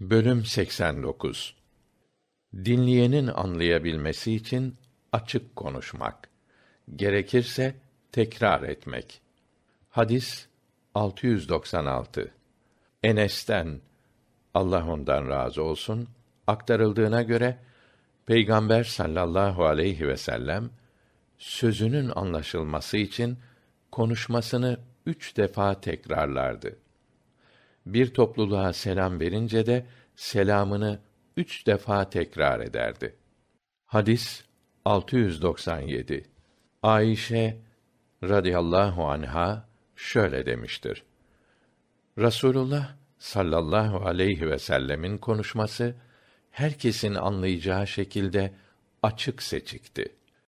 Bölüm 89 Dinleyenin anlayabilmesi için açık konuşmak. Gerekirse tekrar etmek. Hadis 696. Enes'ten Allah ondan razı olsun aktarıldığına göre Peygamber sallallahu aleyhi ve sellem sözünün anlaşılması için konuşmasını üç defa tekrarlardı bir topluluğa selam verince de selamını üç defa tekrar ederdi. Hadis 697. Ayşe radıyallahu anha şöyle demiştir. Rasulullah sallallahu aleyhi ve sellemin konuşması herkesin anlayacağı şekilde açık seçikti.